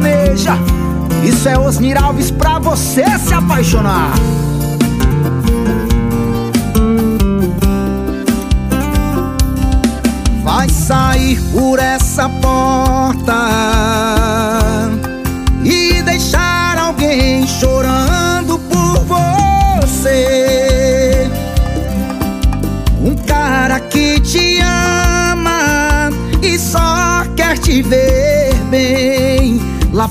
Veja, isso é Osnir Alves pra você se apaixonar. Vai sair por essa porta e deixar alguém chorando por você. Um cara que te ama e só quer te ver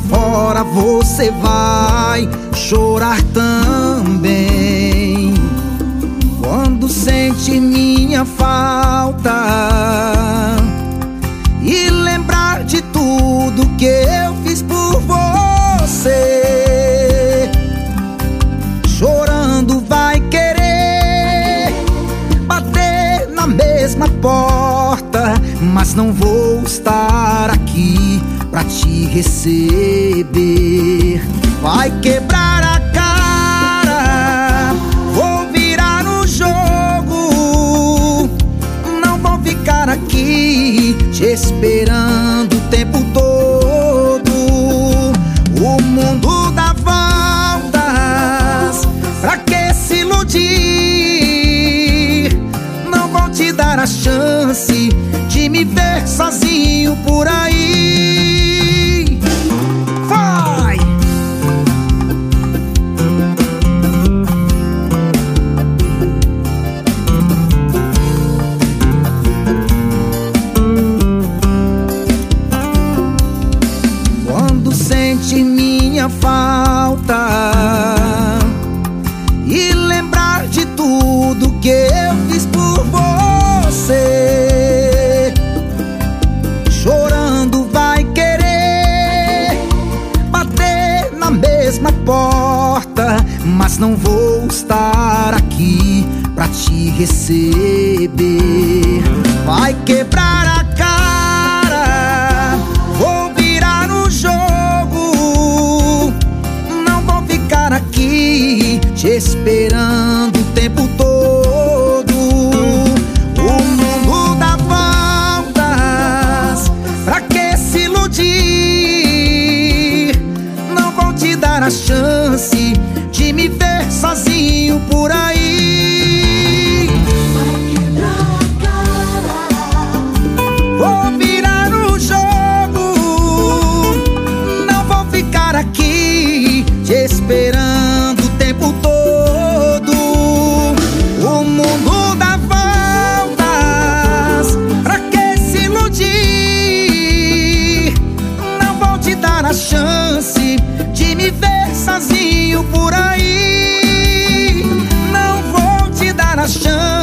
fora você vai chorar também. Quando sente minha falta e lembrar de tudo que eu fiz por você, chorando vai querer bater na mesma porta, mas não vou estar aqui pra te receber. Vai quebrar a cara, vou virar no jogo. Não vou ficar aqui te esperando o tempo todo. O mundo dá voltas, pra que se iludir? Não vou te dar a chance de me ver sozinho por aí. Sente minha falta e lembrar de tudo que eu fiz por você, chorando vai querer bater na mesma porta, mas não vou estar aqui pra te receber. Te esperando o tempo todo. O mundo dá voltas, pra que se iludir? Não vou te dar a chance de me ver sozinho por aí. Sozinho por aí. Não vou te dar a chance